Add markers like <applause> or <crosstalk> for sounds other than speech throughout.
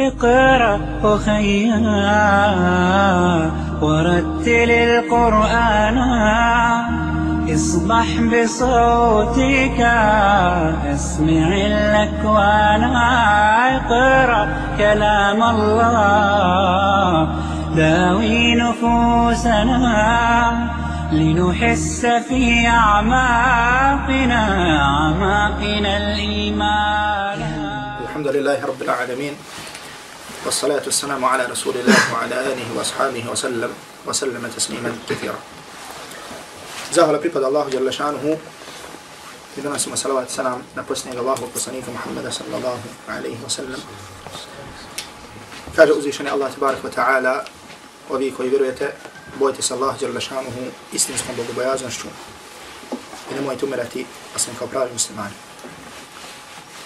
اقرأ أخيا ورتل القرآن. اصبح بصوتك اسمع الأكوان. اقرأ كلام الله داوي نفوسنا. لنحس في أعماقنا أعماقنا الإيمان. الحمد لله رب العالمين. والصلاة والسلام على رسول الله وعلى آله وأصحابه وسلم وسلم تسليما كثيرا Zahvala pripada Allahu Jalla šanuhu i donosimo salavat salam na posljednjeg Allahu poslanika Muhammeda sallallahu alaihi wa sallam. Kaže uzvišeni Allah tabarak wa ta'ala ovi koji vjerujete, bojite se Allah Jalla šanuhu istinskom bogobojaznošću i nemojte umirati osim kao pravi muslimani.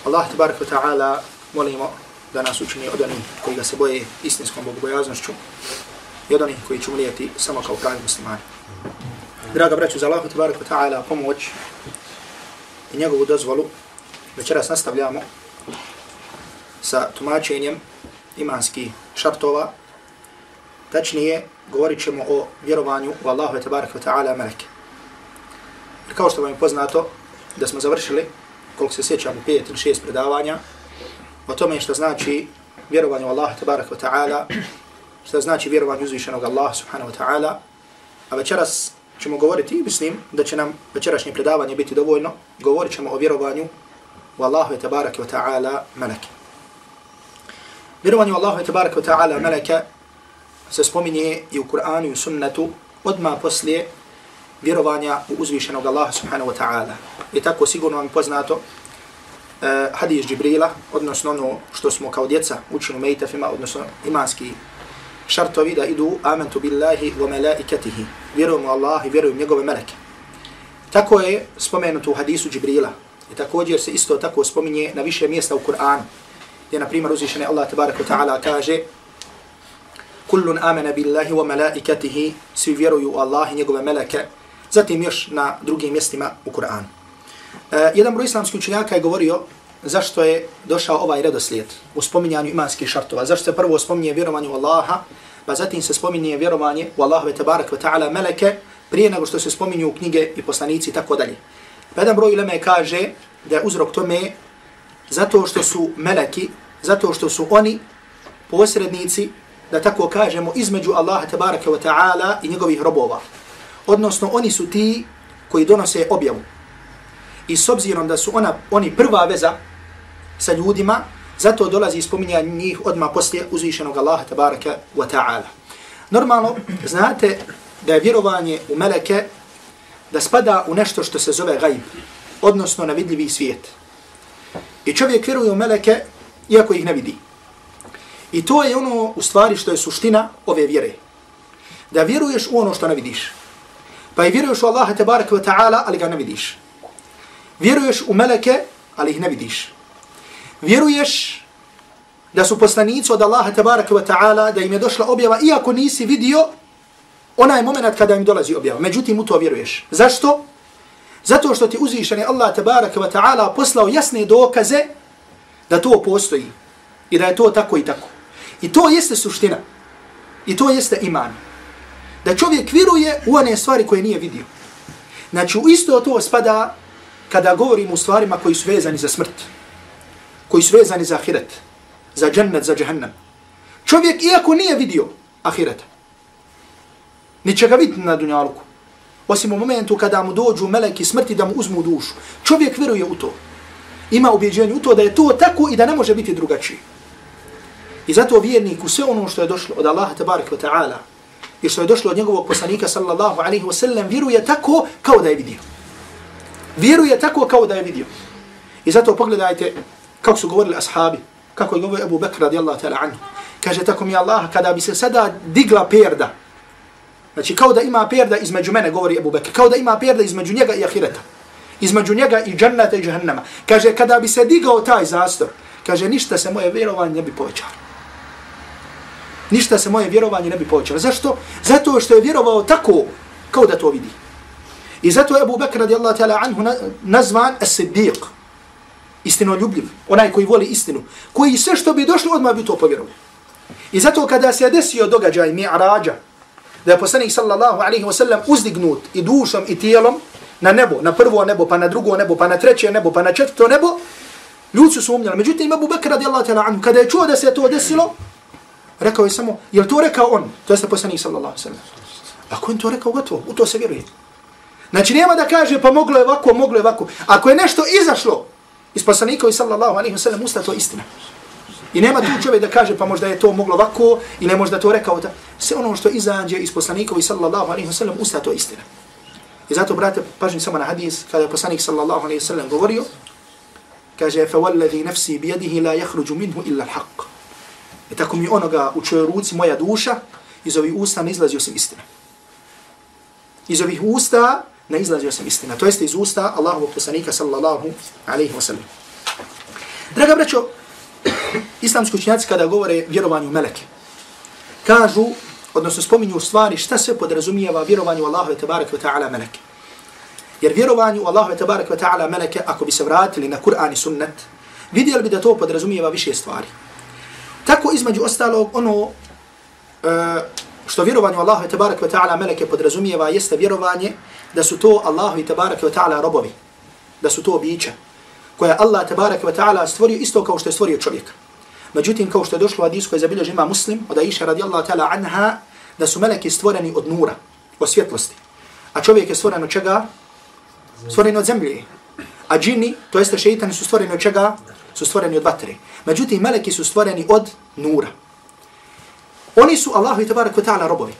Allah tabarak wa ta'ala molimo da nas učini od onih koji ga se boje istinskom bogobojaznošću i od onih koji će umrijeti samo kao pravi muslimani. Draga braću, za Allah tabarak wa ta'ala pomoć i njegovu dozvolu večeras nastavljamo sa tumačenjem imanskih šartova. Tačnije, govorit ćemo o vjerovanju u Allahu tabarak wa ta'ala meleke. Jer kao što vam je poznato, da smo završili, koliko se sjećamo, pet ili šest predavanja, o tome što znači vjerovanje u Allah tabarak wa ta'ala, što znači vjerovanje uzvišenog Allaha subhanahu wa ta'ala, a večeras ćemo govoriti i mislim da će nam večerašnje predavanje biti dovoljno, govorit ćemo o vjerovanju u Allahu tabarak wa ta'ala meleke. Vjerovanje u Allahu tabarak wa ta'ala meleke se spominje i u Kur'anu i u sunnetu odmah poslije vjerovanja u uzvišenog Allaha subhanahu wa ta'ala. I tako sigurno vam poznato Eh, hadis Džibrila, odnosno ono što smo kao djeca učili u mejtafima, odnosno imanski šartovi da idu amantu billahi wa malaikatihi. u Allah i vjerujem njegove meleke. Tako je spomenuto u hadisu Džibrila. I također se isto tako spominje na više mjesta u Kur'anu. Gdje, na primjer, uzvišene Allah tabaraka ta'ala kaže Kullun amena billahi wa malaikatihi. Svi vjeruju u Allah i njegove meleke. Zatim još na drugim mjestima u Kur'anu. E, jedan broj islamskih učenjaka je govorio zašto je došao ovaj redoslijed u spominjanju imanskih šartova. Zašto se prvo spominje vjerovanje u Allaha, pa zatim se spominje vjerovanje u Allahove tabarak wa ta'ala meleke, prije nego što se spominju u knjige i poslanici i tako dalje. Pa jedan broj ileme kaže da je uzrok tome zato što su meleki, zato što su oni posrednici, da tako kažemo, između Allaha tabaraka wa ta'ala i njegovih robova. Odnosno, oni su ti koji donose objavu. I s obzirom da su ona, oni prva veza sa ljudima, zato dolazi spominjanje njih odma poslije uzvišenog Allaha tabaraka wa ta'ala. Normalno, znate da je vjerovanje u meleke da spada u nešto što se zove gajb, odnosno na vidljivi svijet. I čovjek vjeruje u meleke iako ih ne vidi. I to je ono u stvari što je suština ove vjere. Da vjeruješ u ono što ne vidiš. Pa i vjeruješ u Allaha tabaraka wa ta'ala, ali ga ne vidiš. Vjeruješ u meleke, ali ih ne vidiš. Vjeruješ da su poslanici od Allaha tabaraka wa ta'ala, da im je došla objava, iako nisi vidio onaj moment kada im dolazi objava. Međutim, u to vjeruješ. Zašto? Zato što ti uzvišeni Allah tabaraka wa ta'ala poslao jasne dokaze da to postoji. I da je to tako i tako. I to jeste suština. I to jeste iman. Da čovjek vjeruje u one stvari koje nije vidio. Znači, u isto to spada kada govorimo o stvarima koji su vezani za smrt, koji su vezani za ahiret, za džennet, za džahannam. Čovjek, iako nije vidio ahireta, ni će ga vidjeti na dunjaluku, osim u momentu kada mu dođu meleki smrti da mu uzmu dušu, čovjek vjeruje u to. Ima ubjeđenje u to da je to tako i da ne može biti drugačije. I zato vjernik u sve ono što je došlo od Allaha tabarik wa ta'ala i što je došlo od njegovog poslanika sallallahu alaihi wa sallam vjeruje tako kao da je vidio vjeruje tako kao da je vidio. I zato pogledajte kako su govorili ashabi, kako je govorio Abu Bekr radijallahu ta'ala anhu. Kaže tako mi Allah, kada bi se sada digla perda, znači kao da ima perda između mene, govori Abu Bekr, kao da ima perda između njega i ahireta, između njega i džannata i džahannama. Kaže, kada bi se digao taj zastor, kaže, ništa se moje vjerovanje ne bi povećalo. Ništa se moje vjerovanje ne bi povećalo. Zašto? Zato što je vjerovao tako kao da to vidi. I zato je Abu Bakr radijallahu ta'ala anhu nazvan as-siddiq. istinoljubljiv, onaj koji voli istinu, koji sve što bi došlo odmah bi to povjerovao. I zato kada se desio događaj mi'rađa, da je poslanik sallallahu alaihi wa sallam uzdignut i dušom i tijelom na nebo, na prvo nebo, pa na drugo nebo, pa na treće nebo, pa na četvrto nebo, ljudi su sumnjali. Međutim, Abu Bakr radijallahu ta'ala anhu, kada je čuo da se to desilo, rekao je samo, je to rekao on? To jeste poslanik sallallahu alaihi wa sallam. Ako je to rekao, gotovo, u to se vjeruje. Znači, nema da kaže, pa moglo je ovako, moglo je ovako. Ako je nešto izašlo iz poslanika i sallallahu alaihi wa sallam, usta to istina. I nema tu čovjek da kaže pa možda je to moglo ovako ili možda to rekao da sve ono što izađe iz poslanikovi sallallahu alaihi wa sallam usta to istina. I zato, brate, pažnji samo na hadis kada je poslanik sallallahu alaihi wa sallam govorio kaže fa نَفْسِي nafsi bi yadihi la yakhruju minhu illa al-haq. I tako mi onoga u čojoj ruci moja duša iz ovih usta ne izlazi osim istina. Iz ovih usta ne izlazi osim istina. To jeste iz usta Allahovog poslanika sallallahu alaihi wa sallam. Draga braćo, <clears throat> islamski učinjaci kada govore vjerovanju u meleke, kažu, odnosno spominju stvari šta se podrazumijeva vjerovanju u Allahove tabaraka wa ta'ala meleke. Jer vjerovanju u Allahove tabaraka wa ta'ala meleke, ako bi se vratili na Kur'an i sunnet, vidjeli bi da to podrazumijeva više stvari. Tako između ostalog ono uh, što vjerovanje u Allahove tabaraka wa ta'ala meleke podrazumijeva jeste vjerovanje da su to Allahovi tabaraka wa ta'ala robovi, da su to bića koja Allah tabaraka wa ta'ala stvorio isto kao što je stvorio čovjeka. Međutim, kao što je došlo u hadisu koji zabilježi ima muslim, od Aisha radijallahu ta'ala anha, da su meleki stvoreni od nura, od svjetlosti. A čovjek je stvoren od čega? Stvoren od zemlje. A džini, to jeste šeitani, su stvoreni od čega? Su stvoreni od vatre. Međutim, meleki su stvoreni od nura. Oni su Allahu i tabaraka wa ta'ala robovi.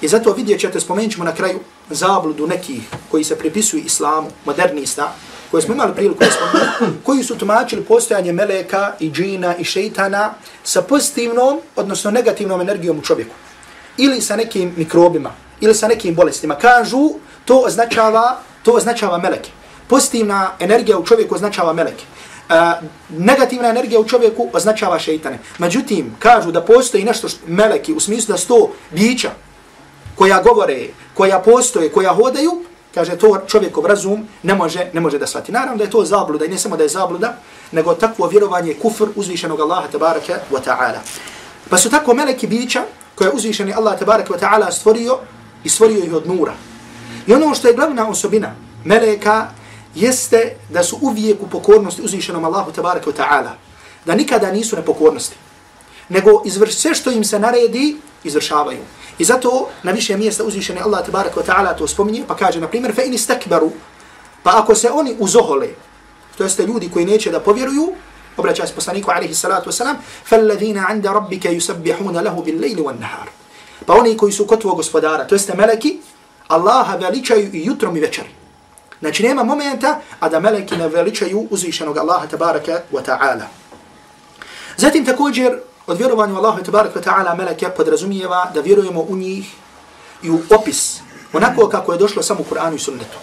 I zato vidjet ćete, spomenut ćemo na kraju zabludu nekih koji se pripisuju islamu, modernista, koje smo imali priliku da spomenuti, koji su tumačili postojanje meleka i džina i šeitana sa pozitivnom, odnosno negativnom energijom u čovjeku. Ili sa nekim mikrobima, ili sa nekim bolestima. Kažu, to označava, to označava meleke. Pozitivna energija u čovjeku označava meleke. Uh, negativna energija u čovjeku označava šeitane. Međutim, kažu da postoji nešto što, meleki u smislu da sto bića koja govore, koja postoje, koja hodaju, kaže to čovjekov razum ne može ne može da shvati. Naravno da je to zabluda i ne samo da je zabluda, nego takvo vjerovanje kufr uzvišenog Allaha tabaraka wa ta'ala. Pa su tako meleki bića koje je uzvišeni Allah tabaraka wa ta'ala stvorio i stvorio ih od nura. I ono što je glavna osobina meleka jeste da su uvijek u pokornosti uzvišenom Allahu tabaraka wa ta'ala. Da nikada nisu nepokornosti. Nego izvrš sve što im se naredi, izvršavaju. I zato na više mjesta uzvišeni Allah tabarak wa ta'ala to spominje, pa kaže, na primjer, fe in istakbaru, pa ako se oni uzohole, to jeste ljudi koji neće da povjeruju, obraća se poslaniku alaihi salatu wasalam, فَالَّذِينَ عَنْدَ رَبِّكَ يُسَبِّحُونَ لَهُ بِالْلَيْلِ وَالنَّهَارِ Pa oni koji su kod tvojeg gospodara, to jeste meleki, Allaha veličaju i jutrom i večeri. Znači nema momenta, a da meleki ne veličaju uzvišenog Allaha tabaraka wa ta'ala. Zatim također od vjerovanja u Allahu tebarak ve ta'ala meleke podrazumijeva da vjerujemo u njih i u opis, onako kako je došlo samo u Kur'anu i sunnetu.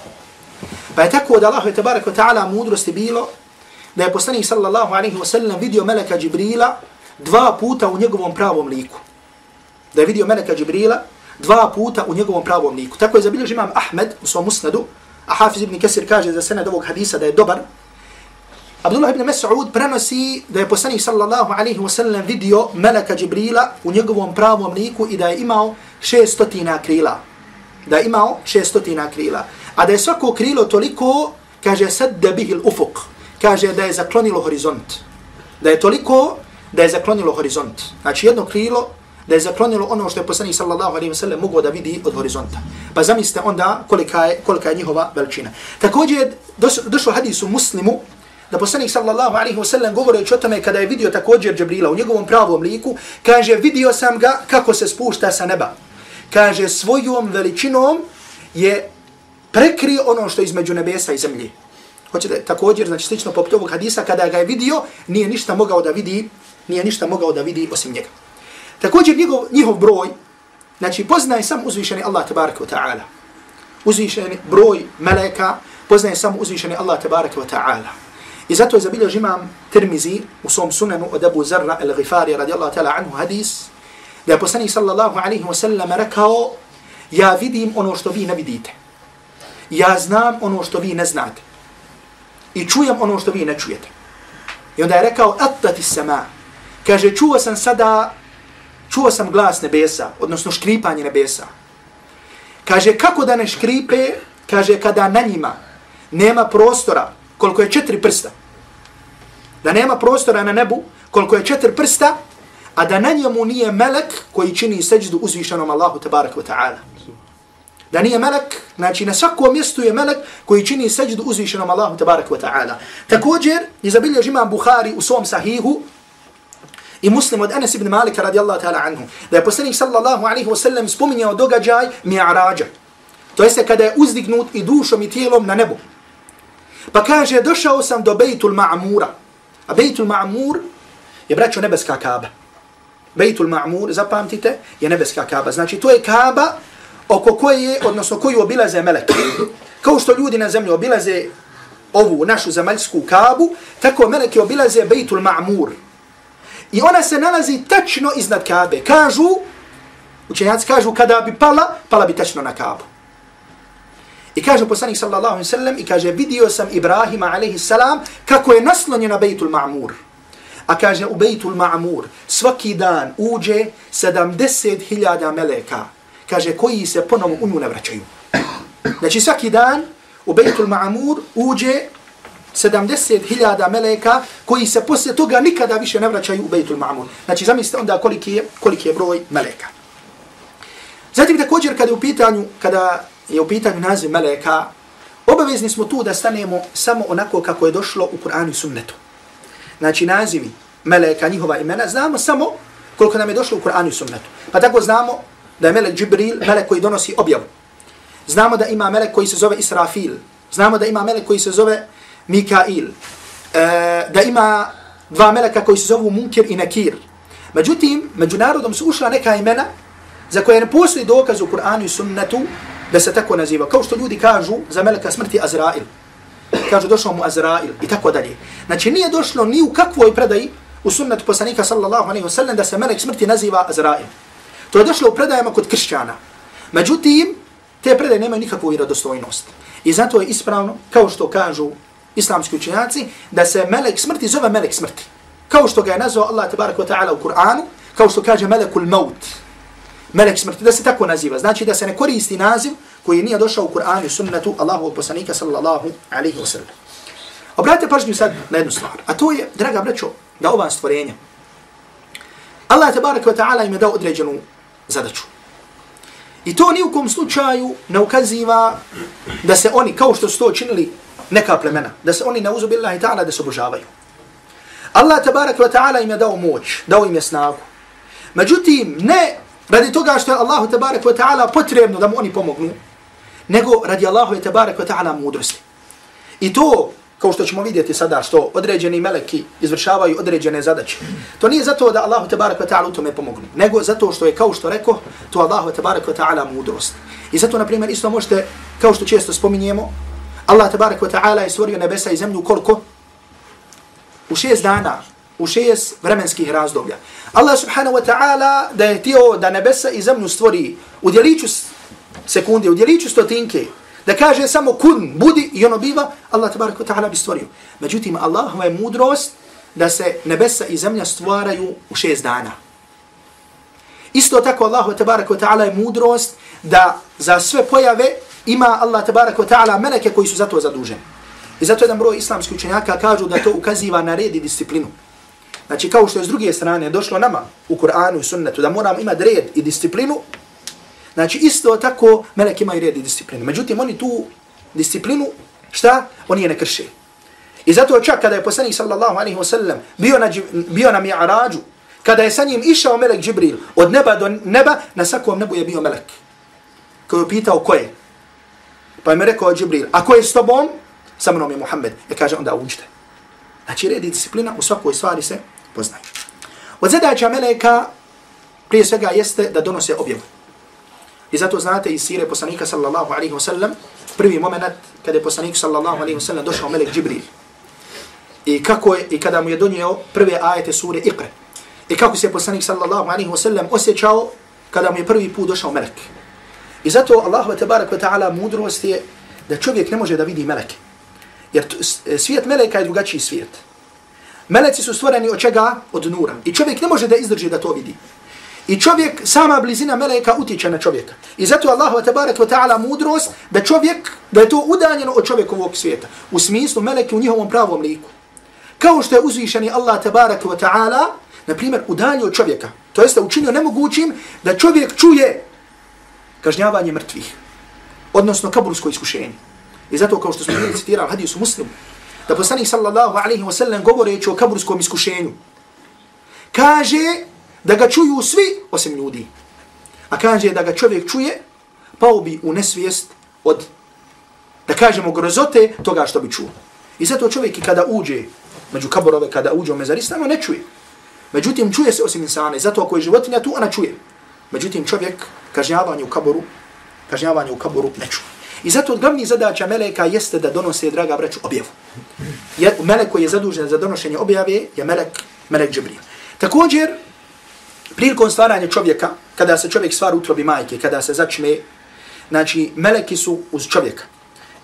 Pa je tako od Allahu tebarak ve ta'ala mudrosti bilo da je poslanik sallallahu alaihi wa sallam vidio meleka Džibrila dva puta u njegovom pravom liku. Da je vidio meleka Džibrila dva puta u njegovom pravom liku. Tako je zabilježio imam Ahmed u svom musnadu, a Hafiz ibn Kesir kaže za sened ovog hadisa da je dobar, Abdullah ibn Mas'ud prenosi da je poslanik sallallahu alaihi wa sallam vidio meleka Jibrila u njegovom pravom liku i da je imao šestotina krila. Da je imao šestotina krila. A da je svako krilo toliko, kaže, sadda bihil ufuk. Kaže da je zaklonilo horizont. Da je toliko da je zaklonilo horizont. Znači jedno krilo da je zaklonilo ono što je poslanik sallallahu alaihi wa sallam mogao da vidi od horizonta. Pa zamislite onda kolika je, kolika je njihova veličina. Također došlo hadisu muslimu da poslanik sallallahu alaihi wa sallam govoreći o tome kada je vidio također Džabrila u njegovom pravom liku, kaže vidio sam ga kako se spušta sa neba. Kaže svojom veličinom je prekrio ono što je između nebesa i zemlje. Hoćete također, znači slično poput ovog hadisa, kada ga je vidio, nije ništa mogao da vidi, nije ništa mogao da vidi osim njega. Također njegov, njihov broj, znači poznaje sam uzvišeni Allah tabaraka wa ta'ala. Uzvišeni broj meleka, poznaje sam uzvišeni Allah tabaraka wa ta'ala. I zato je zabiljež imam Tirmizi u svom sunanu od Abu Zarra al-Ghifari radijallahu ta'ala anhu hadis, da je poslanik sallallahu alaihi wa sallam rekao, ja vidim ono što vi ne vidite. Ja znam ono što vi ne znate. i čujem ono što vi ne čujete. I onda je rekao, atati sama. Kaže, čuo sam sada, čuo sam glas nebesa, odnosno škripanje nebesa. Kaže, kako da ne škripe, kaže, kada na njima nema prostora, koliko je četiri prsta. Da nema prostora na nebu, koliko je četiri prsta, a da na njemu nije melek koji čini seđdu uzvišenom Allahu tabarak wa ta'ala. Da nije melek, znači na svakom mjestu je melek koji čini seđdu uzvišenom Allahu tabarak wa ta'ala. Također, izabilje imam Bukhari u svom sahihu, i muslim od Anas ibn Malika radijallahu ta'ala anhu, da je poslanik sallallahu alaihi wa sallam spominjao događaj mi'arađa. To jeste kada je uzdignut i dušom i tijelom na nebu. Pa kaže, došao sam do Bejtul Ma'mura. A Bejtul Ma'mur je braćo nebeska kaba. Bejtul Ma'mur, zapamtite, je nebeska kaba. Znači, to je kaba oko koje, odnosno koju obilaze meleke. Kao što ljudi na zemlji obilaze ovu našu zemaljsku kabu, tako meleke obilaze Bejtul Ma'mur. I ona se nalazi tačno iznad kabe. Kažu, učenjaci kažu, kada bi pala, pala bi tačno na kabu. I kaže poslanik sallallahu alaihi sallam, i kaže, vidio sam Ibrahima alaihi salam, kako je naslonjen na Bejtul Ma'mur. A kaže, u Bejtul Ma'mur, svaki dan uđe 70.000 meleka. Kaže, koji se ponovo u nju ne vraćaju. Znači, svaki dan u Bejtul Ma'mur uđe 70.000 meleka koji se poslije toga nikada više ne vraćaju u Bejtul Ma'mur. Znači, zamislite onda koliki je, koliki je broj meleka. Zatim također kada je u pitanju, kada je u pitanju naziv meleka, obavezni smo tu da stanemo samo onako kako je došlo u Kur'anu i sunnetu. Znači nazivi meleka, njihova imena, znamo samo koliko nam je došlo u Kur'anu i sunnetu. Pa tako znamo da je melek Džibril, melek koji donosi objavu. Znamo da ima melek koji se zove Israfil. Znamo da ima melek koji se zove Mikail. E, da ima dva meleka koji se zovu Munkir i Nekir. Međutim, među narodom su ušla neka imena za koje ne postoji dokaz u Kur'anu i sunnetu da se tako naziva. Kao što ljudi kažu za meleka smrti Azrail. Kažu došao mu Azrail i tako dalje. Znači nije došlo ni u kakvoj predaji u sunnetu poslanika sallallahu alaihi wa sallam da se melek smrti naziva Azrail. To je došlo u predajama kod kršćana. Međutim, te predaje nemaju nikakvu vjerodostojnost. I zato je ispravno, kao što kažu islamski učenjaci, da se melek smrti zove melek smrti. Kao što ga je nazvao Allah tabaraka wa ta'ala u Kur'anu, kao što kaže melekul maut, melek smrti, da se tako naziva. Znači da se ne koristi naziv koji nije došao u Kur'anu i sunnetu Allahu poslanika sallallahu alaihi wa sallam. Obratite pažnju sad na jednu stvar, a to je, draga braćo, da ova stvorenja, Allah tabaraka wa ta'ala im je dao određenu zadaću. I to ni u kom slučaju ne ukaziva da se oni, kao što su to činili neka plemena, da se oni ne uzubillahi ta'ala da se obožavaju. Allah tabaraka wa ta'ala im je dao moć, dao im je snagu. Međutim, ne radi toga što je Allahu tabaraka wa ta'ala potrebno da mu oni pomognu, nego radi Allahu tabaraka wa ta'ala mudrosti. I to, kao što ćemo vidjeti sada, što određeni meleki izvršavaju određene zadaće, to nije zato da Allahu tebarek ve ta'ala u tome pomognu, nego zato što je, kao što rekao, to Allahu tebarek ve ta'ala mudrost. I zato, na primjer, isto možete, kao što često spominjemo, Allah tebarek ve ta'ala je stvorio nebesa i zemlju koliko? U šest dana, u šest vremenskih razdoblja. Allah subhanahu wa ta'ala da je tio da nebesa i zemlju stvori u djeliću sekunde, u djeliću stotinke, da kaže samo kun, budi i ono biva, Allah tabaraka wa ta'ala bi stvorio. Međutim, Allahova je mudrost da se nebesa i zemlja stvaraju u šest dana. Isto tako Allah tabaraka wa ta'ala je mudrost da za sve pojave ima Allah tabaraka wa ta'ala meleke koji su za to zaduženi. I zato jedan broj islamskih učenjaka kažu da to ukaziva na red i disciplinu. Znači kao što je s druge strane došlo nama u Kur'anu i sunnetu da moramo imati red i disciplinu, znači isto tako melek imaju red i disciplinu. Međutim, oni tu disciplinu, šta? Oni je ne krše. I zato čak kada je poslanik sallallahu alaihi wa sallam bio na, bio na mi'arađu, kada je sa njim išao melek Džibril od neba do neba, na svakom nebu je bio melek. Koji je pitao ko je? Pa je mi rekao Džibril, a ko je s tobom? Sa mnom je Muhammed. I kaže onda uđite. Znači red i disciplina u svakoj stvari se poznaju. Od zadaća meleka prije svega jeste da donose objavu. I zato znate iz sire poslanika sallallahu alaihi wa sallam, prvi moment kada je poslanik sallallahu alaihi wa sallam došao melek Džibril. I kako je, i kada mu je donio prve ajete sure Iqra. I kako se poslanik sallallahu alaihi wa sallam osjećao kada mu je prvi put došao melek. I zato Allah wa tabarak wa ta'ala mudrost je da čovjek ne može da vidi meleke. Jer svijet meleka je drugačiji svijet. Meleci su stvoreni od čega? Od nura. I čovjek ne može da izdrži da to vidi. I čovjek, sama blizina meleka utječe na čovjeka. I zato Allahu tabarak wa ta'ala mudrost da čovjek, da je to udaljeno od čovjekovog svijeta. U smislu meleki u njihovom pravom liku. Kao što je uzvišeni Allah tabarak wa ta'ala, na primjer, udaljio čovjeka. To jeste učinio nemogućim da čovjek čuje kažnjavanje mrtvih. Odnosno kabursko iskušenje. I zato kao što smo bili citirali hadisu muslimu, da poslanik sallallahu alaihi wa sallam govoreći o kaburskom iskušenju, kaže da ga čuju svi osim ljudi. A kaže da ga čovjek čuje, pao bi u nesvijest od, da kažemo, grozote toga što bi čuo. I zato čovjek i kada uđe među kaborove, kada uđe u mezaristama, ne čuje. Međutim, čuje se osim insana. I zato ako je životinja tu, ona čuje. Međutim, čovjek kažnjavanje u kaboru, kažnjavanje u kaboru ne čuje. I zato od glavnih zadaća meleka jeste da donose, draga braću, objavu. Je, melek koji je zadužen za donošenje objave je melek, melek Džibril. Također, prilikom stvaranja čovjeka, kada se čovjek stvara utrobi majke, kada se začne, znači, meleki su uz čovjeka.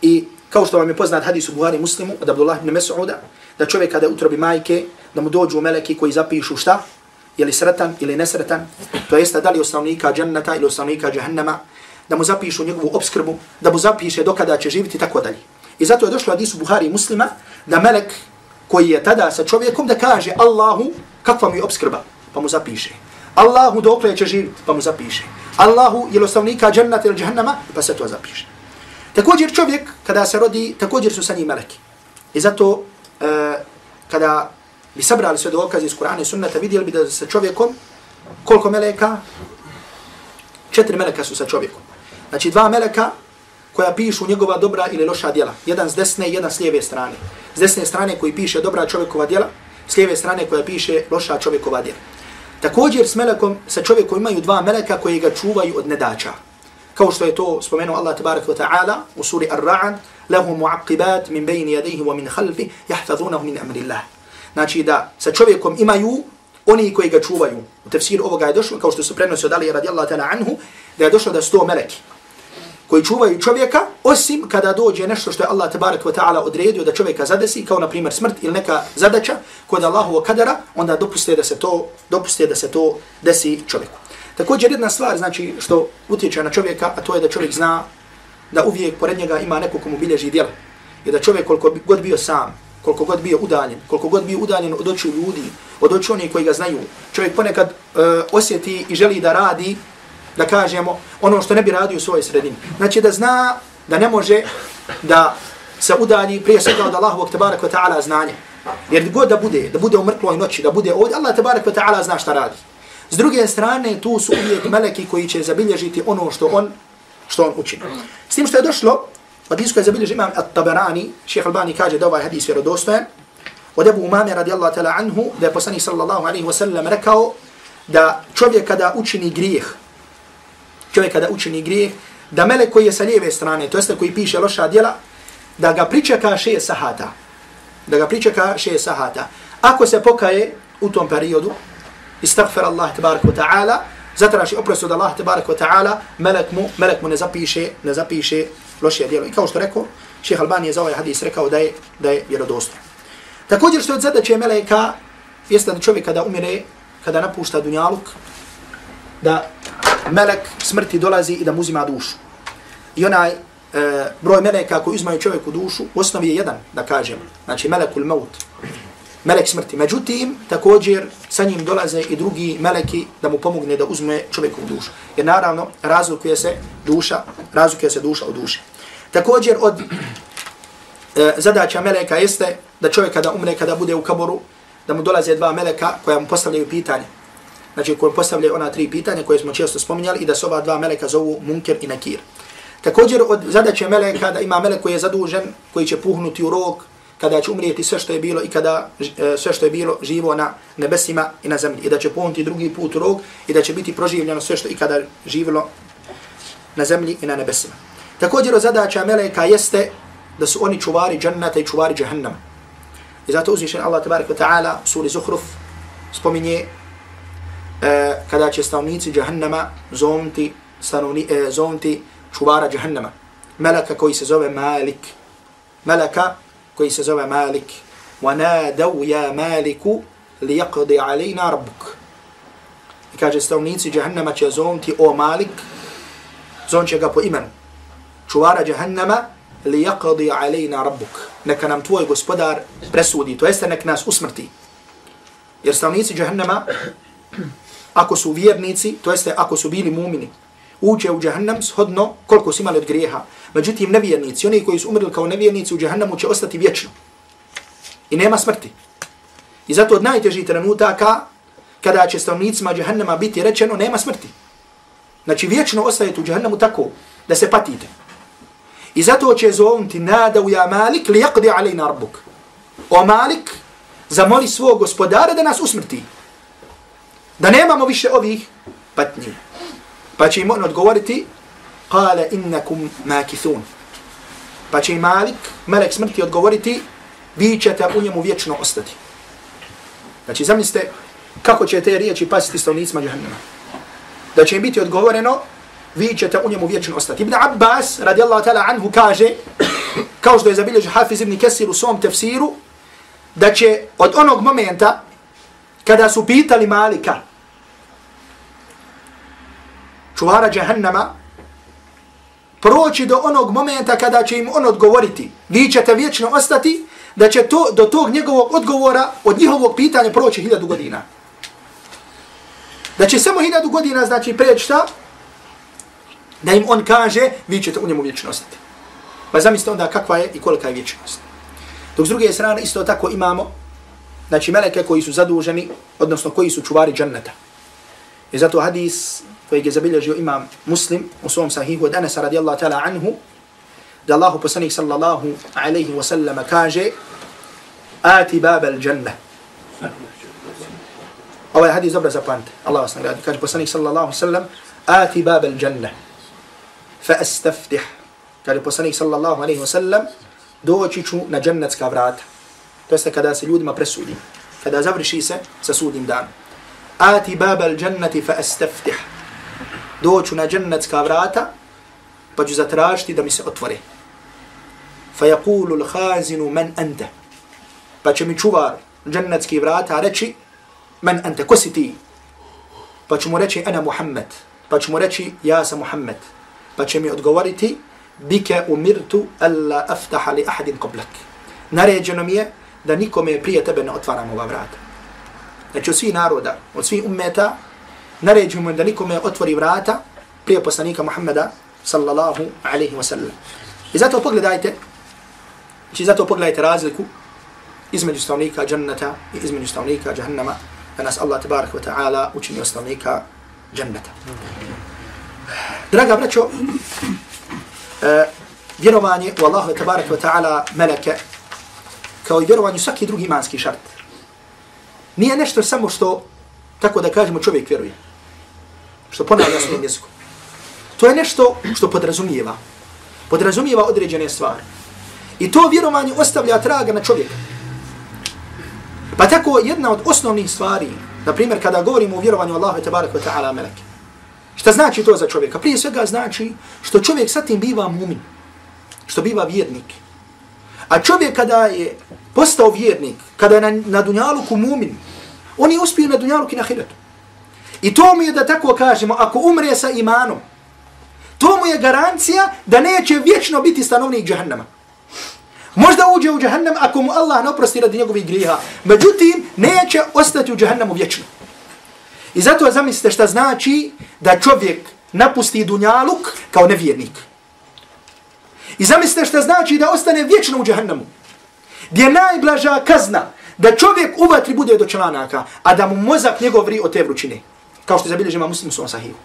I kao što vam je poznat hadis u Buhari muslimu od Abdullah ibn Mas'uda, da čovjek kada je utrobi majke, da mu dođu meleki koji zapišu šta? Je li sretan ili nesretan? To jeste da li osnovnika džennata ili osnovnika džahannama, da mu zapišu njegovu obskrbu, da mu zapiše dokada će živjeti, tako dalje. I zato je došlo hadisu Buhari muslima, da melek koji je tada sa čovjekom da kaže Allahu kakva mi je obskrba, pa mu zapiše. Allahu dokle će živjeti, pa mu zapiše. Allahu je li džennata ili džahannama, pa se to zapiše. Također čovjek kada se rodi, također su sa njim meleki. I zato e, kada bi sabrali sve dokaze iz Kur'ana i sunnata, vidjeli bi da sa čovjekom koliko meleka? Četiri meleka su sa čovjekom. Znači dva meleka koja pišu njegova dobra ili loša djela. Jedan s desne i jedan s lijeve strane. S desne strane koji piše dobra čovjekova djela, s lijeve strane koja piše loša čovjekova djela. Također s melekom, sa čovjekom imaju dva meleka koji ga čuvaju od nedača. Kao što je to spomenuo Allah tabarak wa ta'ala u suri Ar-Ra'an, lahu mu'aqibat min bayni yadayhi wa min khalfi jahfazunahu min amrillah. Znači da sa čovjekom imaju oni koji ga čuvaju. U tefsir ovoga je došlo, kao što su prenosi od Ali radijallahu ta'ala anhu, da je došlo da sto meleki koji čuvaju čovjeka, osim kada dođe nešto što je Allah tabarak wa ta'ala odredio da čovjeka zadesi, kao na primjer smrt ili neka zadaća kod Allahovog kadara, onda dopuste da se to, dopuste da se to desi čovjeku. Također jedna stvar, znači, što utječe na čovjeka, a to je da čovjek zna da uvijek pored njega ima neko komu bilježi djela. I da čovjek koliko god bio sam, koliko god bio udaljen, koliko god bio udaljen od očiju ljudi, od očiju onih koji ga znaju, čovjek ponekad uh, osjeti i želi da radi, da kažemo, ono što ne bi radio u svojoj sredini. Znači da zna da ne može da se udalji prije svega od Allahovog tabaraka wa ta'ala znanja. Jer god da bude, da bude u mrkloj noći, da bude ovdje, Allah tabaraka wa ta'ala zna šta radi. S druge strane, tu su uvijek meleki koji će zabilježiti ono što on, što on učini. S tim što je došlo, od hadisu je zabilježi imam At-Tabarani, šeheh Albani kaže da ovaj hadis vjerodostojen, od Ebu Umame radijallahu ta'ala anhu, da je poslanik sallallahu alaihi wa sallam rekao da čovjek kada učini grijeh, čovjek kada učini grijeh, da melek koji je sa lijeve strane, to jeste koji piše loša djela, da ga pričeka šest sahata. Da ga pričeka šest sahata. Ako se pokaje u tom periodu, istagfir Allah tabarak wa ta'ala, zatraši oprost od Allah tabarak wa ta'ala, melek mu, melek mu ne zapiše, ne zapiše loše djelo. I kao što rekao, šeha Albani je za ovaj hadis rekao da je, da je vjerodostan. Također što je od zadaće meleka, jeste da čovjek kada umire, kada napušta dunjaluk, da melek smrti dolazi i da mu uzima dušu. I onaj e, broj meleka koji uzmaju čovjeku dušu, u osnovi je jedan, da kažem. Znači melekul maut, melek smrti. Međutim, također sa njim dolaze i drugi meleki da mu pomogne da uzme čovjeku dušu. Jer naravno, razlikuje se duša, razlikuje se duša od duše. Također od e, zadaća meleka jeste da čovjek kada umre, kada bude u kaboru, da mu dolaze dva meleka koja mu postavljaju pitanje. Znači koji postavljaju ona tri pitanja koje smo često spominjali i da se ova dva meleka zovu Munker i Nakir. Također od zadaće meleka da ima melek koji je zadužen, koji će puhnuti u rog, kada će umrijeti sve što je bilo i kada e, sve što je bilo živo na nebesima i na zemlji. I da će puhnuti drugi put u rog i da će biti proživljeno sve što i kada živilo na zemlji i na nebesima. Također od zadaća meleka jeste da su oni čuvari džannata i čuvari džahannama. I zato uzvišen Allah tabarak wa ta'ala u suri Zuhruf spominje e, kada će stanovnici džahannama zovnti, stanovni, e, zovnti čuvara džahannama. Meleka koji se zove Malik. Meleka koji se zove Malik. وَنَادَوْ يَا مَالِكُ لِيَقْضِ عَلَيْنَا رَبُّكُ I kaže stavnici Jahannama će zovniti o Malik, zovn će ga po imenu. Čuvara Jahannama, لِيَقْضِ عَلَيْنَا رَبُّكُ Neka nam tvoj gospodar presudi, to jeste nek nas usmrti. Jer stavnici Jahannama, ako su vjernici, to jeste ako su bili mumini, uđe u Jahannam shodno koliko su imali od grijeha. Međutim, nevjernici, oni koji su umrli kao nevjernici u Jahannamu će ostati vječno. I nema smrti. I zato od najtežih trenutaka, kada će stavnicima Jahannama biti rečeno, nema smrti. Znači, vječno ostajete u Jahannamu tako, da se patite. I zato će zovnuti nada u ja Malik, li jakdi alejna rabbuk. O Malik, zamoli svog gospodara da nas usmrti. Da nemamo više ovih patnji. Pa će im on odgovoriti, kale innakum makithun. Pa će im Malik, melek smrti, odgovoriti, vi ćete u njemu vječno ostati. Znači, zamislite kako će te riječi pasiti stavnicima džahnama. Da će im biti odgovoreno, vi ćete u njemu vječno ostati. Ibn Abbas, radijallahu ta'ala anhu, kaže, kao što je zabilježio Hafiz ibn Kesir u svom tefsiru, da će od onog momenta, kada su pitali Malika, čuvara Jahannama, proći do onog momenta kada će im on odgovoriti, vi ćete vječno ostati, da će to do tog njegovog odgovora od njihovog pitanja proći hiljadu godina. Da će samo hiljadu godina znači preći šta? Da im on kaže, vi ćete u njemu vječno ostati. Pa zamislite onda kakva je i kolika je vječnost. Dok s druge strane isto tako imamo, znači meleke koji su zaduženi, odnosno koji su čuvari džanneta. I zato hadis kojeg je zabilježio imam muslim u svom sahihu od Anasa radijallahu ta'ala anhu, da Allahu poslanik sallallahu alaihi wa sallam kaže Ati bab al jannah. Ovaj hadis dobro zapamte. Allah vas nagradi. Kaže poslanik sallallahu sallam Ati bab al. Fa astaftih. Kaže poslanik sallallahu alaihi wa sallam doći ću na džennetska vrata. To jeste kada se ljudima presudi. Kada završi se sa sudnim danom. Ati bab al jannati fa astaftih. Doću na džennetska vrata pa ću zatražiti da mi se otvore. فَيَقُولُ الْحَازِنُ مَنْ أَنْتَ. Pa će mi čuvar džennetski vrata reći men ente, ko si ti? Pa ću mu reći ana Muhammed. Pa ću mu reći ja sam Muhammed. Pa će mi odgovoriti bike umirtu alla aftaha li ahadin koblak. Naređeno mi je da nikome prije tebe ne otvaram ova vrata. Znači od svih naroda, od svih ummeta, naređujemo da nikome otvori vrata prije poslanika Muhammeda sallallahu alaihi wa sallam. I zato pogledajte, znači zato pogledajte razliku između stavnika džanneta i između stavnika džahannama, da nas Allah tabarak wa ta'ala učini od stavnika džanneta. Draga braćo, uh, vjerovanje u Allahu tabarak wa ta'ala meleke, kao i vjerovanje u svaki drugi imanski šart, nije nešto samo što, tako da kažemo, čovjek vjeruje. Što ponavlja svojim jezikom. To je nešto što podrazumijeva. Podrazumijeva određene stvari. I to vjerovanje ostavlja traga na čovjeka. Pa tako jedna od osnovnih stvari, na primjer kada govorimo o vjerovanju Allahu i tabaraka wa ta'ala meleke. Šta znači to za čovjeka? Prije svega znači što čovjek sa tim biva mumin. Što biva vjernik. A čovjek kada je postao vjernik, kada je na, na dunjaluku mumin, on je uspio na dunjaluku i na hiretu. I to mi je da tako kažemo, ako umre sa imanom, To mu je garancija da neće vječno biti stanovnik džahannama. Možda uđe u džahannam ako mu Allah ne oprosti radi njegovih griha. Međutim, neće ostati u džahannamu vječno. I zato zamislite šta znači da čovjek napusti dunjaluk kao nevjernik. I zamislite šta znači da ostane vječno u džahannamu. Gdje je najblaža kazna da čovjek u vatri bude do članaka, a da mu mozak njegov vri od te vrućine. Kao što je zabilježima muslim u svom sahivu.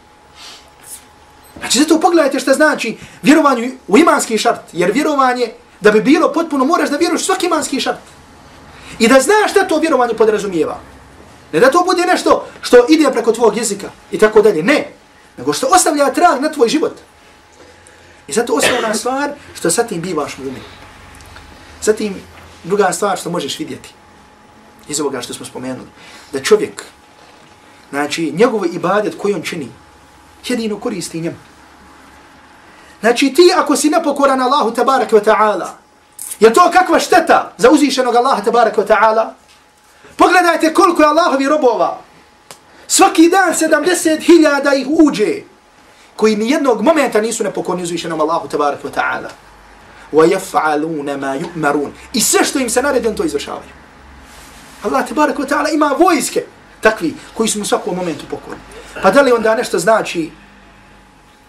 Znači, zato pogledajte šta znači vjerovanje u imanski šart. Jer vjerovanje, da bi bilo potpuno, moraš da vjeruješ svaki imanski šart. I da znaš šta to vjerovanje podrazumijeva. Ne da to bude nešto što ide preko tvojeg jezika i tako dalje. Ne. Nego što ostavlja trag na tvoj život. I zato osnovna stvar što sa tim bivaš mumin. Zatim, druga stvar što možeš vidjeti iz ovoga što smo spomenuli. Da čovjek, znači, njegov ibadet koji on čini, jedino koristi njemu. Znači ti ako si nepokoran Allahu tabarak wa ta'ala Je to kakva šteta za uzvišenog Allaha tabaraka wa ta'ala? Pogledajte koliko je Allahovi robova. Svaki dan 70.000 ih uđe koji ni jednog momenta nisu nepokorni uzvišenom Allahu tabaraka wa ta'ala. وَيَفْعَلُونَ مَا ma. I sve što im se naredi, on to izvršavaju. Allah tabaraka wa ta'ala ima vojske takvi koji smo u svakom momentu pokorni. Pa da li onda nešto znači,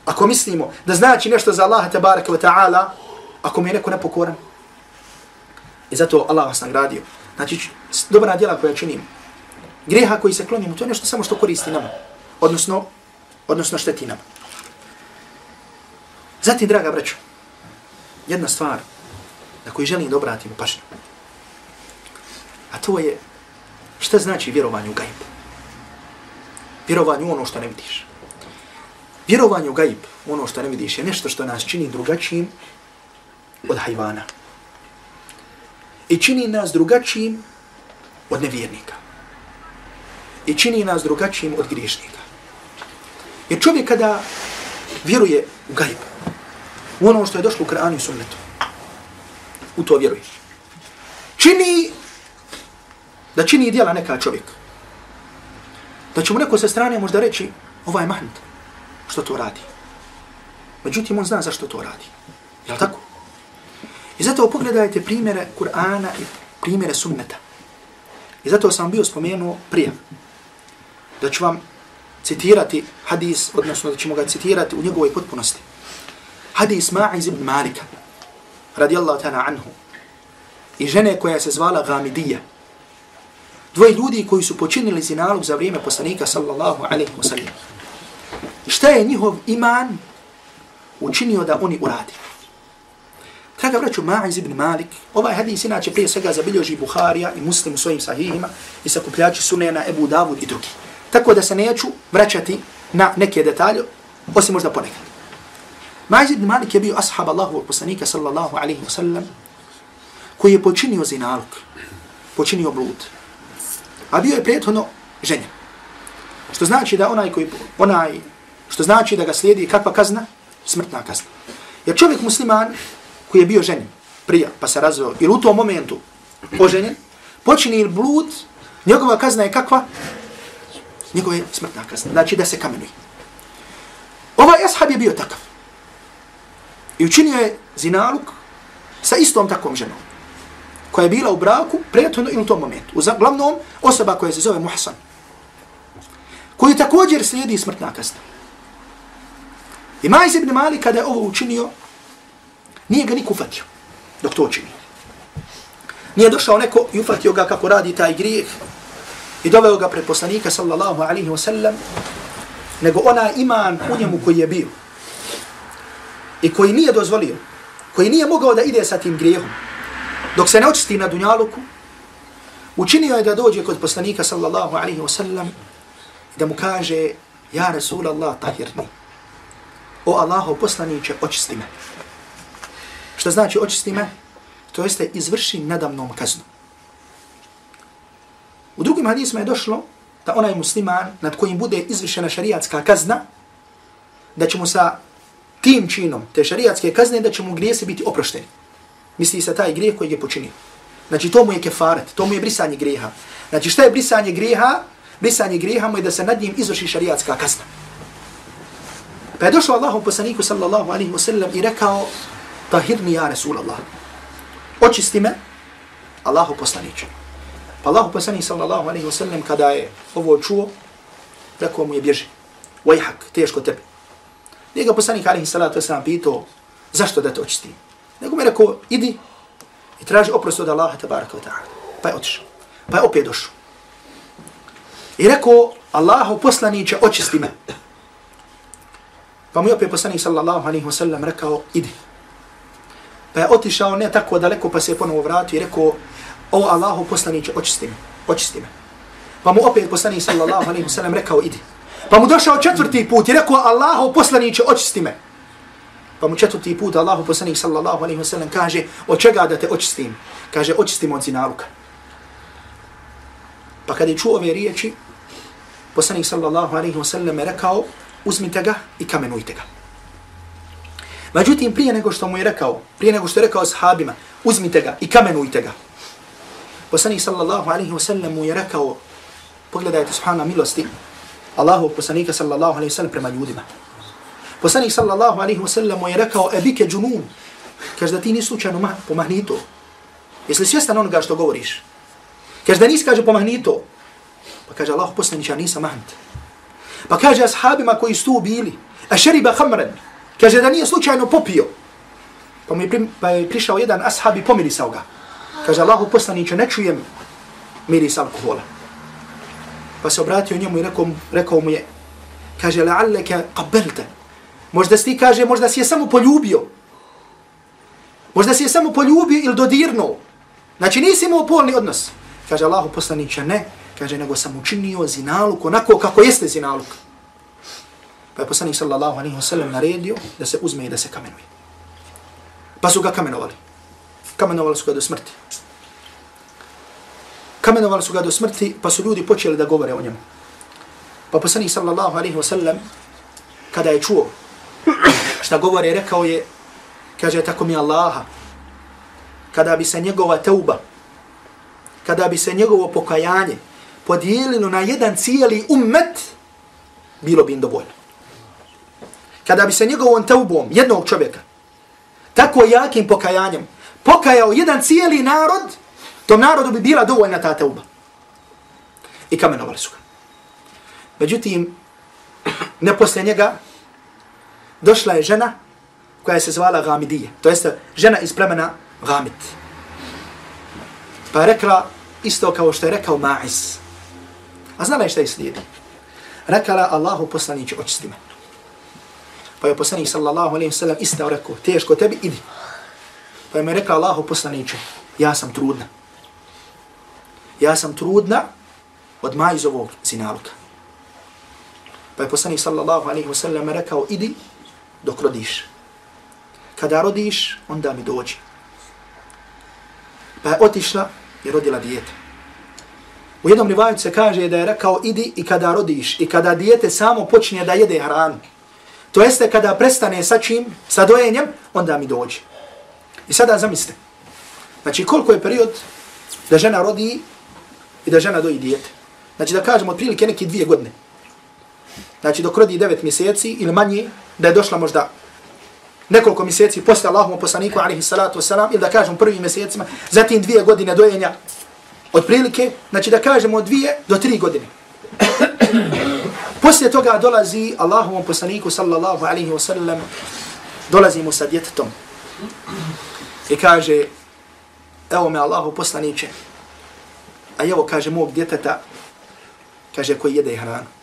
ako mislimo da znači nešto za Allaha tabaraka wa ta'ala, ako mi je neko nepokoran? I zato Allah vas nagradio. Znači, dobra djela koja činim, greha koji se klonimo, to je nešto samo što koristi nama. Odnosno, odnosno šteti nama. Zatim, draga braćo, jedna stvar na koju želim da obratimo pažnju. A to je šta znači vjerovanje u gajb. Vjerovanje u ono što ne vidiš. Vjerovanje u gajb, ono što ne vidiš, je nešto što nas čini drugačijim od hajvana. I čini nas drugačijim od nevjernika. I čini nas drugačijim od griješnika. Jer čovjek kada vjeruje u gajb, u ono što je došlo u Koranu i sunnetu, u to vjeruje. Čini da čini dijela neka čovjek. Da će mu neko sa strane možda reći, ovaj mahnut, što to radi. Međutim, on zna zašto to radi. Je li tako? I zato pogledajte primjere Kur'ana i primjere sunneta. I zato sam bio spomenuo prije da ću vam citirati hadis, odnosno da ćemo ga citirati u njegovoj potpunosti. Hadis Ma'iz ibn Malika, radijallahu ta'ala anhu, i žene koja se zvala Gamidija, dvoje ljudi koji su počinili zinalog za vrijeme poslanika sallallahu alaihi wa sallam. Šta je njihov iman učinio da oni uradi? Draga braću, Ma'iz ibn Malik, ovaj hadis inače prije svega zabilježi Buharija i Muslim u svojim sahihima i sakupljači sunena Ebu Davud i drugi. Tako da se neću vraćati na neke detalje, osim možda ponekad. Ma'iz ibn Malik je bio ashab Allahovog poslanika sallallahu alaihi wa sallam koji je počinio zinalog, počinio blud. A bio je prethodno ženjen. Što znači da onaj koji, onaj, što znači da ga slijedi kakva kazna? Smrtna kazna. Jer čovjek musliman koji je bio ženjen prija, pa se razveo, ili u tom momentu oženjen, počini blud, njegova kazna je kakva? Njegova je smrtna kazna. Znači da se kamenuje. Ovaj ashab je bio takav. I učinio je zinaluk sa istom takvom ženom koja je bila u braku prijateljno ili u tom momentu. Uglavnom, osoba koja se zove Muhsan. Koji također slijedi smrtna kazna. I Majz ibn Mali kada je ovo učinio, nije ga niko ufatio dok to učini. Nije došao neko i ufatio ga kako radi taj grijeh i doveo ga pred poslanika sallallahu alaihi wa sallam, nego ona iman u njemu koji je bio i koji nije dozvolio, koji nije mogao da ide sa tim grijehom, dok se ne očisti na dunjaluku, učinio je da dođe kod poslanika sallallahu alaihi wa sallam da mu kaže, ja Rasulallah tahirni, o Allahu poslaniće, očisti me. Šta znači očisti me? To jeste izvrši nadamnom kaznu. U drugim hadisma je došlo da onaj musliman nad kojim bude izvršena šariatska kazna, da će mu sa tim činom te šariatske kazne, da će mu grijesi biti oprošteni misli se taj grijeh koji je počinio. Znači to mu je kefaret, to mu je brisanje grijeha. Znači šta je brisanje grijeha? Brisanje grijeha mu je da se nad njim izvrši šariatska kazna. Pa je došao Allahom poslaniku sallallahu alaihi wa sallam i rekao tahirni ja Rasulallah. Očisti me Allahu poslaniče. Pa Allahu poslanik sallallahu alaihi wa sallam kada je ovo čuo, rekao mu je bježi. Vajhak, teško tebi. Njega poslanik alaihi salatu wa sallam pitao zašto da te očistim? Nego mi je rekao, idi i traži oprost od Allaha tabaraka wa ta'ala. Pa je otišao. Pa je opet došao. I rekao, Allahu poslaniće, očisti me. Pa mu je opet poslanik sallallahu alaihi wa sallam rekao, idi. Pa je otišao ne tako daleko, pa se je ponovo vratio i rekao, o Allahu poslaniće, očisti me. Očisti me. Pa mu opet poslanik sallallahu alaihi wa sallam rekao, idi. Pa mu došao četvrti put i rekao, Allahu poslaniće, očisti me. Pa mu četvrti put Allahu poslanik sallallahu alaihi wa sallam kaže od čega da te očistim? Kaže očistim od zinaluka. Pa kada je čuo ove riječi, poslanik sallallahu alaihi wa sallam je rekao uzmite ga i kamenujte ga. Međutim, prije nego što mu je rekao, prije nego što je rekao sahabima, uzmite ga i kamenujte ga. Poslanik sallallahu alaihi wa sallam mu je rekao, pogledajte subhana milosti, Allahu poslanika sallallahu alaihi wa sallam prema ljudima. Poslanik sallallahu alaihi wa sallam je rekao, ebike džunun, kaže da ti nisi slučajno pomahnito. Jesi li svjestan onoga što govoriš? Kaže da nisi kaže pomahnito. Pa kaže Allah poslanića nisam mahnit. Pa kaže ashabima koji su tu bili, a šeriba hamren, kaže da nije slučajno popio. Pa, mi pri, pa je prišao jedan ashab i pomirisao ga. Kaže Allahu poslaniće ne čujem miris alkohola. Pa se obratio njemu i rekao, rekao mu je, kaže la'alleke qabelte. Možda si ti kaže, možda si je samo poljubio. Možda si je samo poljubio ili dodirnuo. Znači nisi imao polni odnos. Kaže Allahu poslaniće ne, kaže nego sam učinio zinaluk onako kako jeste zinaluk. Pa je poslanik sallallahu alaihi wa sallam naredio da se uzme i da se kamenuje. Pa su ga kamenovali. Kamenovali su ga do smrti. Kamenovali su ga do smrti, pa su ljudi počeli da govore o njemu. Pa poslanik sallallahu alaihi wa sallam, kada je čuo šta govore, rekao je, kaže, tako mi Allaha, kada bi se njegova teuba, kada bi se njegovo pokajanje podijelilo na jedan cijeli ummet, bilo bi im dovoljno. Kada bi se njegovom teubom jednog čovjeka, tako jakim pokajanjem, pokajao jedan cijeli narod, tom narodu bi bila dovoljna ta teuba. I kamenovali su ga. Međutim, ne posle njega, došla je žena koja se zvala Gamidije. To jeste žena iz plemena Gamid. Pa je rekla isto kao što je rekao Ma'iz. A znala je šta je slijedi. Rekala Allahu poslaniće očisti me. Pa je poslanik sallallahu alaihi sallam istao rekao, teško tebi, idi. Pa je mi rekla Allahu poslaniće, ja sam trudna. Ja sam trudna od majzovog zinaluka. Pa je poslanik sallallahu alaihi sallam rekao, idi dok rodiš. Kada rodiš, onda mi dođi. Pa je otišla i rodila dijete. U jednom rivaju se kaže da je rekao idi i kada rodiš i kada dijete samo počinje da jede hranu. To jeste kada prestane sa čim, sa dojenjem, onda mi dođi. I sada zamislite. Znači koliko je period da žena rodi i da žena doji dijete. Znači da kažemo otprilike neki dvije godine. Znači dok rodi 9 mjeseci ili manje, da je došla možda nekoliko mjeseci posle Allahom poslaniku alaihi salatu wasalam, ili da kažemo prvim mjesecima, zatim dvije godine dojenja od prilike, znači da kažemo dvije do tri godine. <coughs> Poslije toga dolazi Allahovom poslaniku sallallahu alaihi wasallam, dolazi mu sa djetetom i kaže, evo me Allahu poslaniće, a evo kaže mog djeteta, kaže koji jede hranu.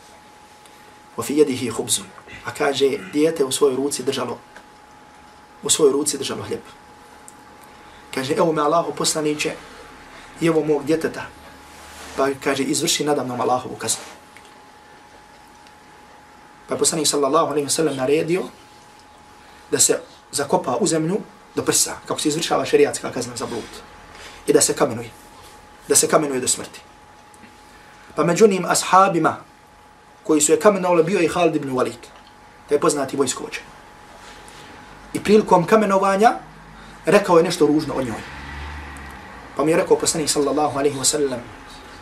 O fi jedihi. A kaže, dijete u svojoj ruci držalo u svojoj ruci držalo hljeb. Kaže, evo me Allahu poslaniće, i evo mog djeteta. Pa kaže, izvrši nadamnom Allahovu kaznu. Pa je poslanik sallallahu alaihi wa sallam naredio da se zakopa u zemlju do prsa, kako se izvršava šerijatska kazna za blud. I da se kamenuje. Da se kamenuje do smrti. Pa među njim ashabima koji su je kamenovali bio i Khalid ibn Walid. To je poznati vojskovođa. i prilikom kamenovanja rekao je nešto ružno o njoj. Pa mi je rekao poslanik sallallahu alaihi wa sallam,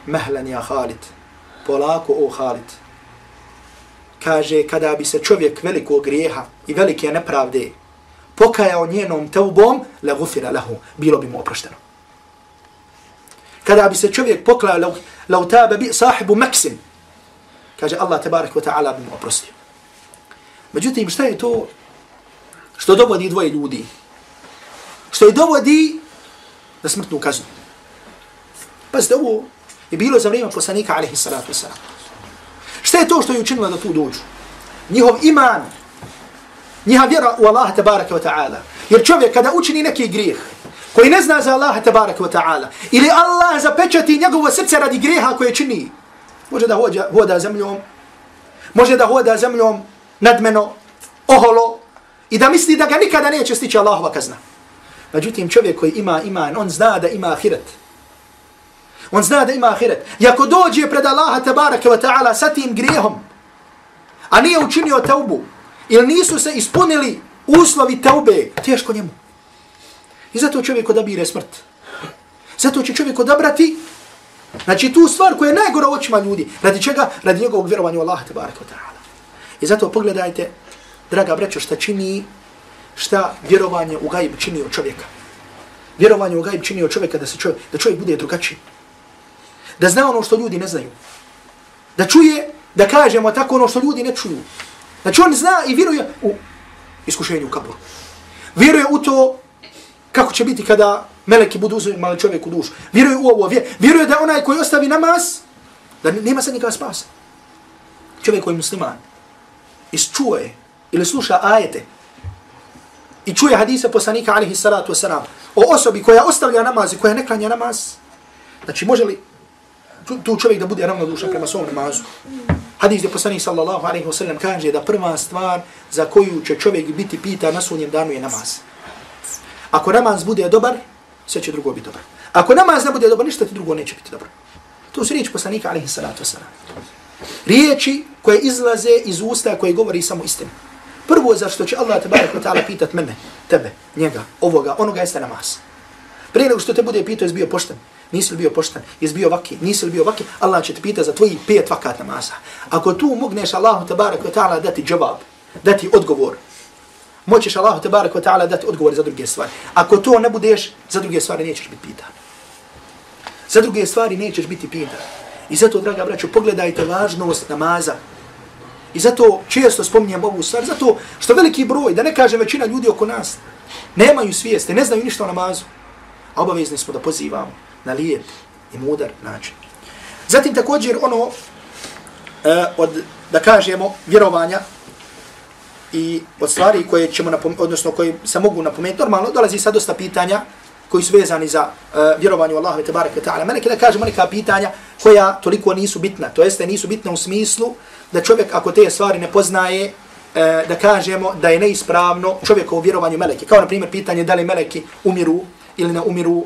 mehlen ja Khalid, polako o Khalid. Kaže, kada bi se čovjek velikog grijeha i velike nepravde pokajao njenom teubom, le gufira lahu, bilo bi mu oprošteno. Kada bi se čovjek poklao lau bi sahibu maksim, kaže Allah tebarak wa ta'ala bi mu oprostio. Međutim, šta je to što dovodi dvoje ljudi. Što je dovodi na smrtnu kaznu. Pazite, ovo je bilo za vrijeme poslanika, alaihi salatu wasalam. Šta je to što je učinilo da tu dođu? Njihov iman, njiha vjera u Allaha tabaraka wa ta'ala. Jer čovjek kada učini neki grijeh, koji ne zna za Allaha tabaraka wa ta'ala, ili Allah zapečati njegovo srce radi grijeha koje čini, može da hoda, hoda zemljom, može da hoda zemljom nadmeno, oholo, I da misli da ga nikada neće stići Allahova kazna. Međutim, čovjek koji ima iman, on zna da ima ahiret. On zna da ima ahiret. I ako dođe pred Allaha tabaraka wa ta'ala sa tim grijehom, a nije učinio taubu, ili nisu se ispunili uslovi taube, teško njemu. I zato čovjek odabire smrt. Zato će čovjek odabrati Znači tu stvar koja je najgora u očima ljudi. Radi čega? Radi njegovog vjerovanja u Allaha tabaraka wa ta'ala. I zato pogledajte, draga brećo, šta čini, šta vjerovanje u gajb čini od čovjeka. Vjerovanje u gajb čini od čovjeka da, se čovjek, da čovjek bude drugačiji. Da zna ono što ljudi ne znaju. Da čuje, da kažemo tako ono što ljudi ne čuju. Znači on zna i vjeruje u iskušenju u kaburu. Vjeruje u to kako će biti kada meleki budu uzimali čovjeku dušu. Vjeruje u ovo, vjeruje da onaj koji ostavi namaz, da nema se nikada spasa. Čovjek koji je musliman, isčuje ili sluša ajete i čuje hadise poslanika alihi salatu wasalam o osobi koja ostavlja namaz i koja ne klanja namaz, znači može li tu čovjek da bude ravnodušan prema svom namazu? Hadis gdje poslanik sallallahu alaihi wa sallam kaže da prva stvar za koju će čovjek biti pita na sunjem danu je namaz. Ako namaz bude dobar, sve će drugo biti dobro. Ako namaz ne bude dobro, ništa ti drugo neće biti dobro. To su riječi poslanika, alaihi salatu wasalam. Riječi koje izlaze iz usta koje govori samo istinu. Prvo zašto će Allah tebara wa ta'ala pitat mene, tebe, njega, ovoga, onoga jeste namaz. Prije nego što te bude pitao, jesi bio pošten, nisi li bio pošten, jesi bio vaki, nisi li bio vaki, Allah će te pitati za tvoji pet vakat namaza. Ako tu mogneš Allahu tebara wa ta'ala dati džavab, dati odgovor, moćeš Allahu te barek taala dati odgovor za druge stvari. Ako to ne budeš, za druge stvari nećeš biti pitan. Za druge stvari nećeš biti pitan. I zato, draga braćo, pogledajte važnost namaza. I zato često spominjem ovu stvar, zato što veliki broj, da ne kažem većina ljudi oko nas, nemaju svijeste, ne znaju ništa o namazu. A obavezni smo da pozivamo na lijep i mudar način. Zatim također ono, e, od, da kažemo, vjerovanja, i od stvari koje ćemo odnosno koje se mogu napomenuti, normalno dolazi sad dosta pitanja koji su vezani za uh, vjerovanje u Allahu te tebareke ta'ala. Mene kada kažemo neka pitanja koja toliko nisu bitna, to jeste nisu bitna u smislu da čovjek ako te stvari ne poznaje, uh, da kažemo da je neispravno čovjek u meleke. Kao na primjer pitanje da li meleki umiru ili ne umiru uh,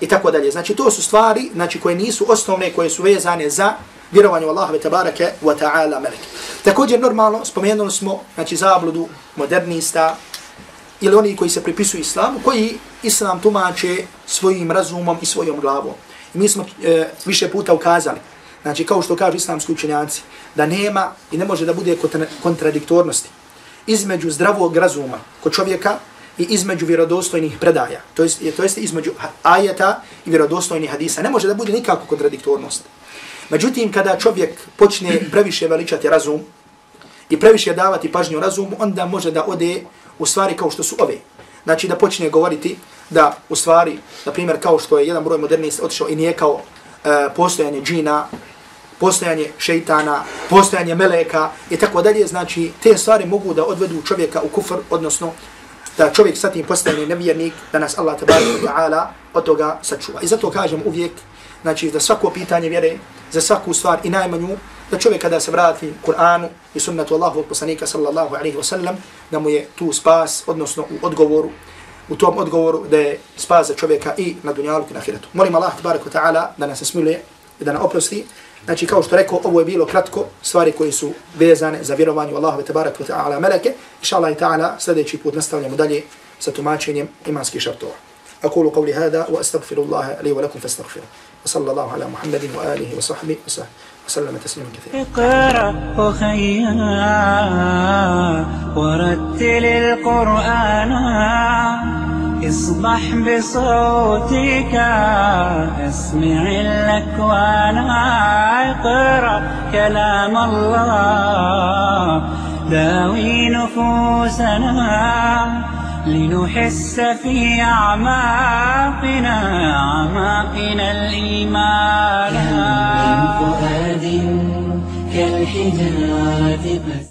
i tako dalje. Znači to su stvari znači, koje nisu osnovne, koje su vezane za vjerovanju Allaha tabaraka wa ta'ala meleke. Također normalno spomenuli smo znači zabludu modernista ili oni koji se pripisuju islamu, koji islam tumače svojim razumom i svojom glavom. I mi smo e, više puta ukazali, znači kao što kažu islamski učenjaci, da nema i ne može da bude kontradiktornosti između zdravog razuma kod čovjeka i između vjerodostojnih predaja. To jest, to jest između ajeta i vjerodostojnih hadisa. Ne može da bude nikako kontradiktornost. Međutim, kada čovjek počne previše veličati razum i previše davati pažnju razumu, onda može da ode u stvari kao što su ove. Znači da počne govoriti da u stvari, na primjer, kao što je jedan broj modernista otišao i nije kao e, postojanje džina, postojanje šeitana, postojanje meleka i tako dalje, znači te stvari mogu da odvedu čovjeka u kufr, odnosno da čovjek sa tim postane nevjernik, da nas Allah ta'ala od toga sačuva. I zato kažem uvijek, znači da svako pitanje vjere, za svaku stvar i najmanju, da čovjek kada se vrati Kur'anu i sunnatu Allahu poslanika sallallahu alaihi wa sallam, da mu je tu spas, odnosno u odgovoru, u tom odgovoru da je spas za čovjeka i na dunjalu i na ahiretu. Molim Allah tabaraka ta'ala da nas smiluje i da nas oprosti. Znači kao što rekao, ovo je bilo kratko stvari koje su vezane za vjerovanje u Allahu tabaraka ta'ala meleke. Inša Allah ta'ala sljedeći put nastavljamo dalje sa tumačenjem imanskih šartova. أقول قولي هذا وأستغفر الله لي ولكم فاستغفروا وصلى الله على محمد وآله وصحبه وسلم تسليما كثيرا. اقرأ أخيا ورتل القرآن. اصبح بصوتك اسمع الأكوان. اقرأ كلام الله داوي نفوسنا. لنحس في أعماقنا أعماقنا الإيمان. كالحجارة